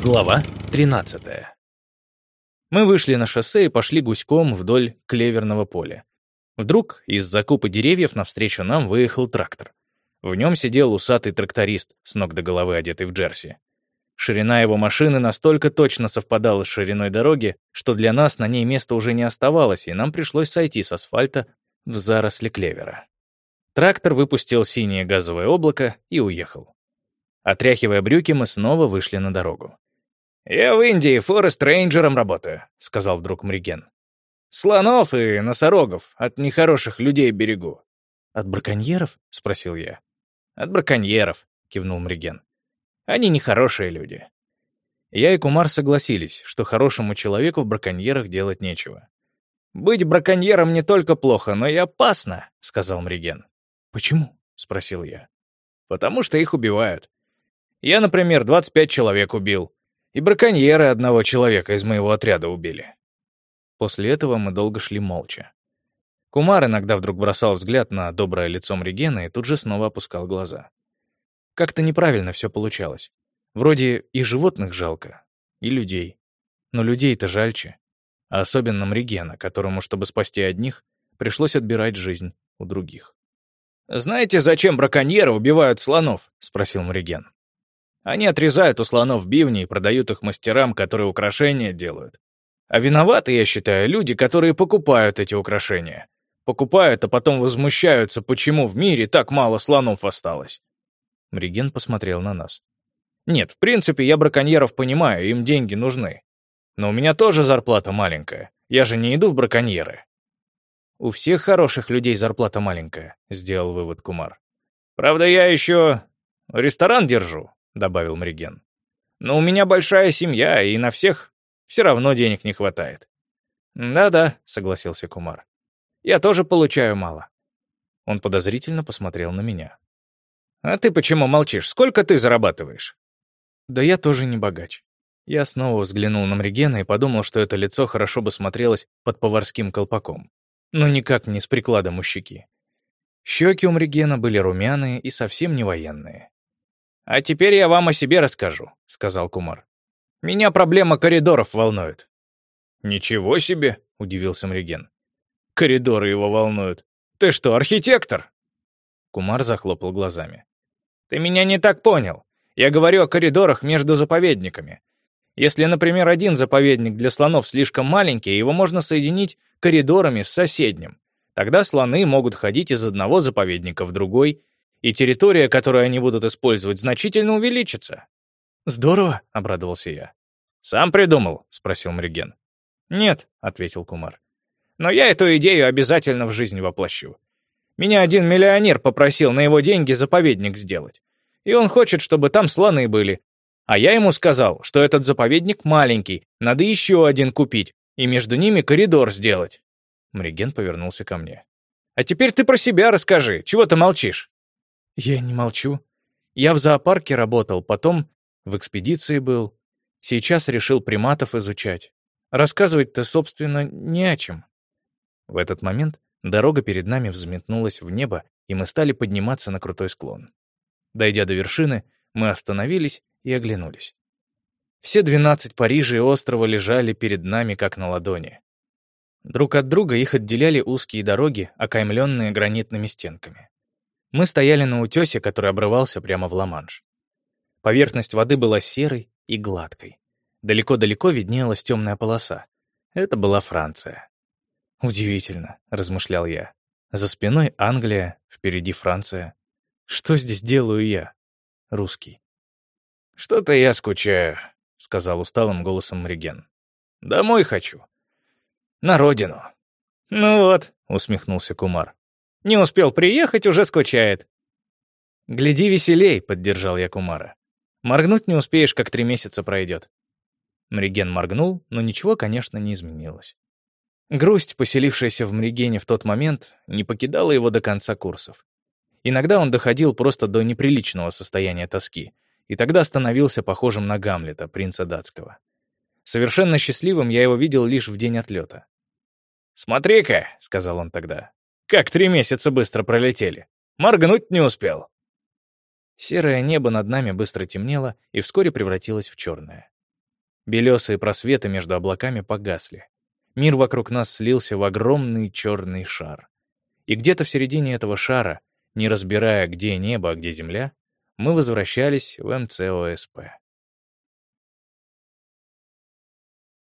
Глава 13. Мы вышли на шоссе и пошли гуськом вдоль клеверного поля. Вдруг из закупа деревьев навстречу нам выехал трактор. В нем сидел усатый тракторист, с ног до головы одетый в джерси. Ширина его машины настолько точно совпадала с шириной дороги, что для нас на ней места уже не оставалось, и нам пришлось сойти с асфальта в заросли клевера. Трактор выпустил синее газовое облако и уехал. Отряхивая брюки, мы снова вышли на дорогу. «Я в Индии forest рейнджером работаю», — сказал вдруг Мриген. «Слонов и носорогов от нехороших людей берегу». «От браконьеров?» — спросил я. «От браконьеров», — кивнул Мриген. «Они нехорошие люди». Я и Кумар согласились, что хорошему человеку в браконьерах делать нечего. «Быть браконьером не только плохо, но и опасно», — сказал Мриген. «Почему?» — спросил я. «Потому что их убивают. Я, например, 25 человек убил. И браконьеры одного человека из моего отряда убили. После этого мы долго шли молча. Кумар иногда вдруг бросал взгляд на доброе лицо Мригена и тут же снова опускал глаза. Как-то неправильно все получалось. Вроде и животных жалко, и людей. Но людей-то жальче. А особенно Мригена, которому, чтобы спасти одних, пришлось отбирать жизнь у других. «Знаете, зачем браконьеры убивают слонов?» — спросил Мриген. Они отрезают у слонов бивни и продают их мастерам, которые украшения делают. А виноваты, я считаю, люди, которые покупают эти украшения. Покупают, а потом возмущаются, почему в мире так мало слонов осталось. Мриген посмотрел на нас. Нет, в принципе, я браконьеров понимаю, им деньги нужны. Но у меня тоже зарплата маленькая. Я же не иду в браконьеры. У всех хороших людей зарплата маленькая, сделал вывод Кумар. Правда, я еще ресторан держу, добавил Мриген. «Но у меня большая семья, и на всех все равно денег не хватает». «Да-да», — согласился Кумар. «Я тоже получаю мало». Он подозрительно посмотрел на меня. «А ты почему молчишь? Сколько ты зарабатываешь?» «Да я тоже не богач». Я снова взглянул на Мригена и подумал, что это лицо хорошо бы смотрелось под поварским колпаком. Но никак не с прикладом у щеки. Щеки у Мригена были румяные и совсем не военные. «А теперь я вам о себе расскажу», — сказал Кумар. «Меня проблема коридоров волнует». «Ничего себе», — удивился Мриген. «Коридоры его волнуют. Ты что, архитектор?» Кумар захлопал глазами. «Ты меня не так понял. Я говорю о коридорах между заповедниками. Если, например, один заповедник для слонов слишком маленький, его можно соединить коридорами с соседним. Тогда слоны могут ходить из одного заповедника в другой и территория, которую они будут использовать, значительно увеличится. «Здорово», — обрадовался я. «Сам придумал?» — спросил Мриген. «Нет», — ответил Кумар. «Но я эту идею обязательно в жизнь воплощу. Меня один миллионер попросил на его деньги заповедник сделать. И он хочет, чтобы там слоны были. А я ему сказал, что этот заповедник маленький, надо еще один купить, и между ними коридор сделать». Мриген повернулся ко мне. «А теперь ты про себя расскажи, чего ты молчишь?» Я не молчу. Я в зоопарке работал, потом в экспедиции был. Сейчас решил приматов изучать. Рассказывать-то, собственно, не о чем. В этот момент дорога перед нами взметнулась в небо, и мы стали подниматься на крутой склон. Дойдя до вершины, мы остановились и оглянулись. Все двенадцать Парижей острова лежали перед нами как на ладони. Друг от друга их отделяли узкие дороги, окаймленные гранитными стенками. Мы стояли на утёсе, который обрывался прямо в Ла-Манш. Поверхность воды была серой и гладкой. Далеко-далеко виднелась темная полоса. Это была Франция. «Удивительно», — размышлял я. «За спиной Англия, впереди Франция. Что здесь делаю я, русский?» «Что-то я скучаю», — сказал усталым голосом Мриген. «Домой хочу. На родину». «Ну вот», — усмехнулся Кумар. Не успел приехать, уже скучает. «Гляди веселей», — поддержал я Кумара. «Моргнуть не успеешь, как три месяца пройдет». Мриген моргнул, но ничего, конечно, не изменилось. Грусть, поселившаяся в Мригене в тот момент, не покидала его до конца курсов. Иногда он доходил просто до неприличного состояния тоски, и тогда становился похожим на Гамлета, принца датского. Совершенно счастливым я его видел лишь в день отлета. «Смотри-ка», — сказал он тогда, как три месяца быстро пролетели. Моргнуть не успел. Серое небо над нами быстро темнело и вскоре превратилось в черное. Белесые просветы между облаками погасли. Мир вокруг нас слился в огромный черный шар. И где-то в середине этого шара, не разбирая, где небо, а где земля, мы возвращались в МЦОСП.